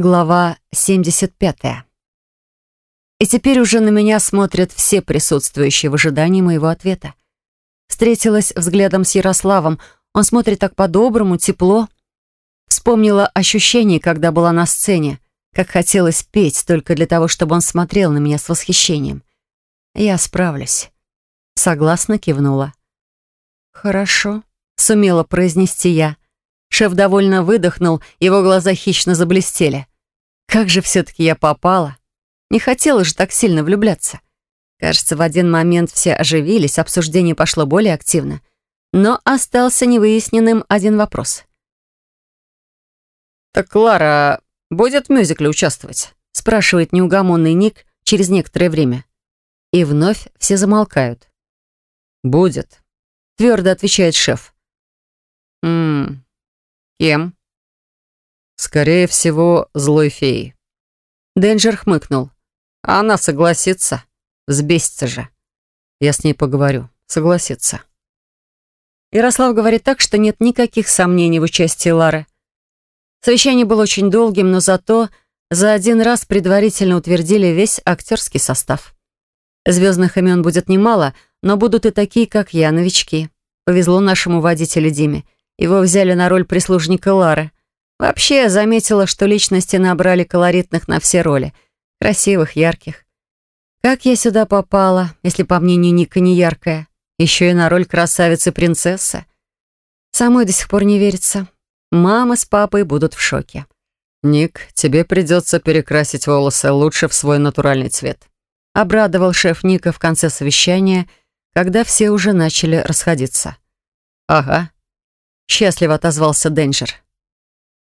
Глава 75. И теперь уже на меня смотрят все присутствующие в ожидании моего ответа. Встретилась взглядом с Ярославом. Он смотрит так по-доброму, тепло. Вспомнила ощущение, когда была на сцене, как хотелось петь только для того, чтобы он смотрел на меня с восхищением. Я справлюсь. Согласно кивнула. «Хорошо», — сумела произнести я. Шеф довольно выдохнул, его глаза хищно заблестели. Как же все-таки я попала? Не хотела же так сильно влюбляться. Кажется, в один момент все оживились, обсуждение пошло более активно. Но остался невыясненным один вопрос. «Так Клара будет в мюзикле участвовать?» спрашивает неугомонный Ник через некоторое время. И вновь все замолкают. «Будет», — твердо отвечает шеф. «Ммм, кем?» «Скорее всего, злой феей». Денджер хмыкнул. «А она согласится. Взбесится же. Я с ней поговорю. Согласится». Ярослав говорит так, что нет никаких сомнений в участии Лары. Совещание было очень долгим, но зато за один раз предварительно утвердили весь актерский состав. Звездных имен будет немало, но будут и такие, как я, новички. Повезло нашему водителю Диме. Его взяли на роль прислужника Лары. Вообще, я заметила, что личности набрали колоритных на все роли. Красивых, ярких. Как я сюда попала, если, по мнению Ника, не яркая? Еще и на роль красавицы-принцессы. Самой до сих пор не верится. Мама с папой будут в шоке. «Ник, тебе придется перекрасить волосы лучше в свой натуральный цвет», обрадовал шеф Ника в конце совещания, когда все уже начали расходиться. «Ага», — счастливо отозвался Денджер.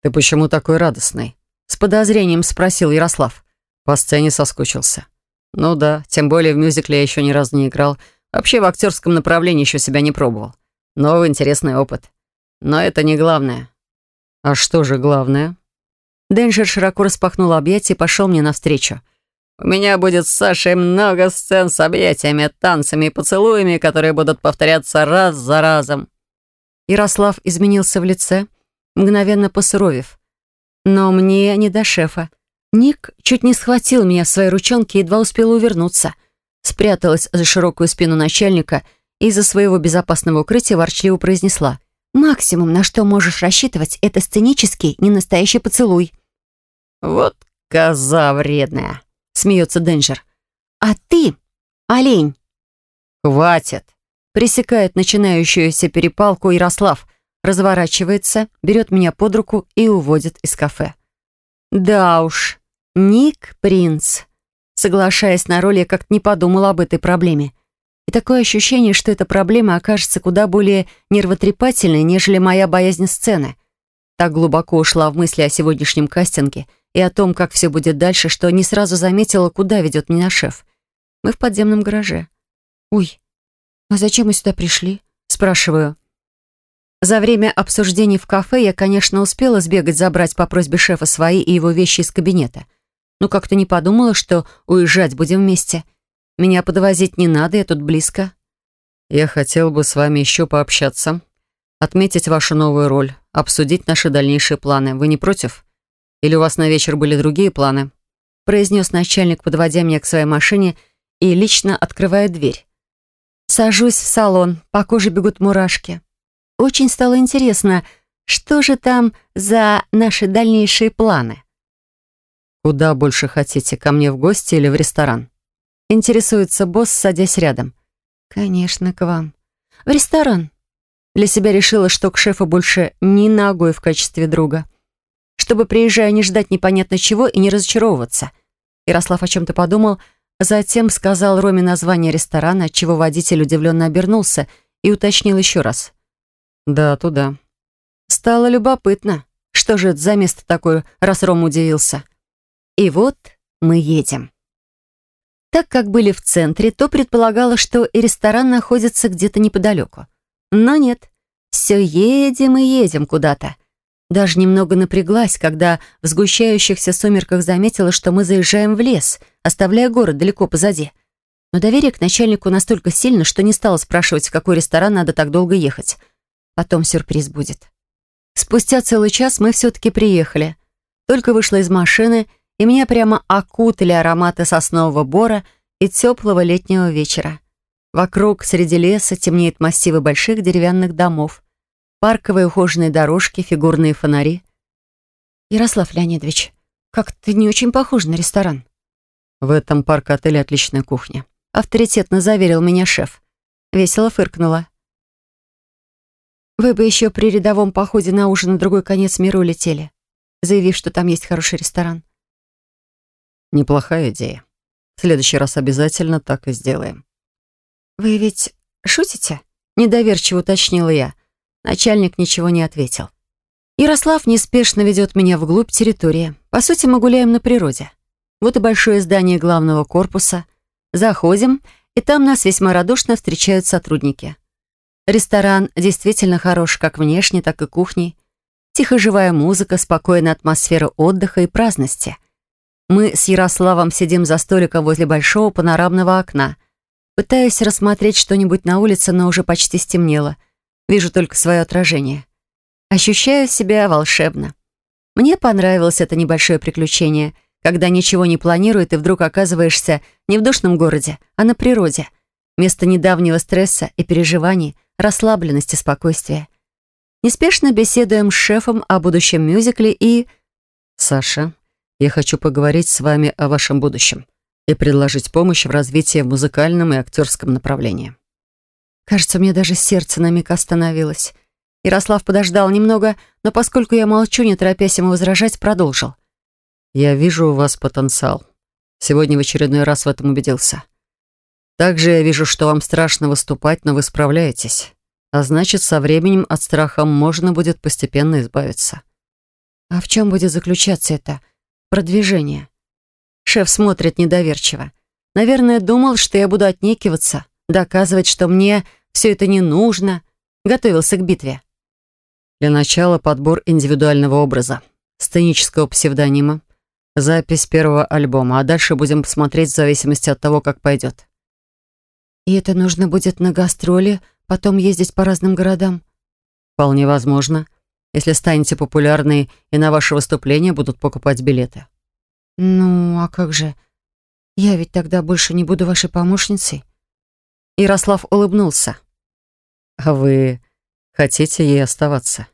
«Ты почему такой радостный?» С подозрением спросил Ярослав. По сцене соскучился. «Ну да, тем более в мюзикле я еще ни разу не играл. Вообще в актерском направлении еще себя не пробовал. Новый интересный опыт. Но это не главное». «А что же главное?» Денджер широко распахнул объятия и пошел мне навстречу. «У меня будет с Сашей много сцен с объятиями, танцами и поцелуями, которые будут повторяться раз за разом». Ярослав изменился в лице, мгновенно посуровев. Но мне не до шефа. Ник чуть не схватил меня в свои ручонки и едва успела увернуться. Спряталась за широкую спину начальника и из-за своего безопасного укрытия ворчливо произнесла. «Максимум, на что можешь рассчитывать, это сценический, не настоящий поцелуй». «Вот коза вредная», — смеется Денджер. «А ты, олень». «Хватит», — пресекает начинающуюся перепалку Ярослав, разворачивается, берет меня под руку и уводит из кафе. Да уж, Ник Принц. Соглашаясь на роль, я как-то не подумала об этой проблеме. И такое ощущение, что эта проблема окажется куда более нервотрепательной, нежели моя боязнь сцены. Так глубоко ушла в мысли о сегодняшнем кастинге и о том, как все будет дальше, что не сразу заметила, куда ведет меня шеф. Мы в подземном гараже. «Ой, а зачем мы сюда пришли?» Спрашиваю. За время обсуждений в кафе я, конечно, успела сбегать забрать по просьбе шефа свои и его вещи из кабинета. Но как-то не подумала, что уезжать будем вместе. Меня подвозить не надо, я тут близко. Я хотел бы с вами еще пообщаться, отметить вашу новую роль, обсудить наши дальнейшие планы. Вы не против? Или у вас на вечер были другие планы?» произнес начальник, подводя меня к своей машине и лично открывая дверь. Сажусь в салон, по коже бегут мурашки. Очень стало интересно, что же там за наши дальнейшие планы. «Куда больше хотите, ко мне в гости или в ресторан?» Интересуется босс, садясь рядом. «Конечно, к вам. В ресторан». Для себя решила, что к шефу больше ни ногой в качестве друга. Чтобы, приезжая, не ждать непонятно чего и не разочаровываться. Ярослав о чем-то подумал, затем сказал Роме название ресторана, отчего водитель удивленно обернулся и уточнил еще раз. «Да, туда». Стало любопытно, что же это за место такое, раз Ром удивился. И вот мы едем. Так как были в центре, то предполагала, что и ресторан находится где-то неподалеку. Но нет, все едем и едем куда-то. Даже немного напряглась, когда в сгущающихся сумерках заметила, что мы заезжаем в лес, оставляя город далеко позади. Но доверие к начальнику настолько сильно, что не стала спрашивать, в какой ресторан надо так долго ехать. Потом сюрприз будет. Спустя целый час мы все-таки приехали. Только вышла из машины, и меня прямо окутали ароматы соснового бора и теплого летнего вечера. Вокруг, среди леса, темнеют массивы больших деревянных домов, парковые ухоженные дорожки, фигурные фонари. «Ярослав Леонидович, как-то не очень похож на ресторан». «В этом парк-отеле отличная кухня», — авторитетно заверил меня шеф. Весело фыркнула. «Вы бы еще при рядовом походе на ужин на другой конец мира улетели, заявив, что там есть хороший ресторан». «Неплохая идея. В следующий раз обязательно так и сделаем». «Вы ведь шутите?» — недоверчиво уточнила я. Начальник ничего не ответил. Ярослав неспешно ведет меня вглубь территории. По сути, мы гуляем на природе. Вот и большое здание главного корпуса. Заходим, и там нас весьма радушно встречают сотрудники. Ресторан действительно хорош как внешне, так и кухней. Тихо живая музыка, спокойная атмосфера отдыха и праздности. Мы с Ярославом сидим за столиком возле большого панорамного окна. Пытаюсь рассмотреть что-нибудь на улице, но уже почти стемнело. Вижу только свое отражение. Ощущаю себя волшебно. Мне понравилось это небольшое приключение, когда ничего не планирует и вдруг оказываешься не в душном городе, а на природе. Вместо недавнего стресса и переживаний, расслабленности, спокойствия. Неспешно беседуем с шефом о будущем мюзикле и... «Саша, я хочу поговорить с вами о вашем будущем и предложить помощь в развитии в музыкальном и актерском направлении». Кажется, мне даже сердце на миг остановилось. Ярослав подождал немного, но поскольку я молчу, не торопясь ему возражать, продолжил. «Я вижу у вас потенциал. Сегодня в очередной раз в этом убедился. Также я вижу, что вам страшно выступать, но вы справляетесь. А значит, со временем от страха можно будет постепенно избавиться». «А в чем будет заключаться это продвижение?» Шеф смотрит недоверчиво. Наверное, думал, что я буду отнекиваться, доказывать, что мне все это не нужно. Готовился к битве. Для начала подбор индивидуального образа, сценического псевдонима, запись первого альбома, а дальше будем смотреть в зависимости от того, как пойдет. И это нужно будет на гастроли, потом ездить по разным городам? Вполне возможно, если станете популярны и на ваше выступление будут покупать билеты. Ну, а как же? Я ведь тогда больше не буду вашей помощницей. Ярослав улыбнулся. А вы хотите ей оставаться?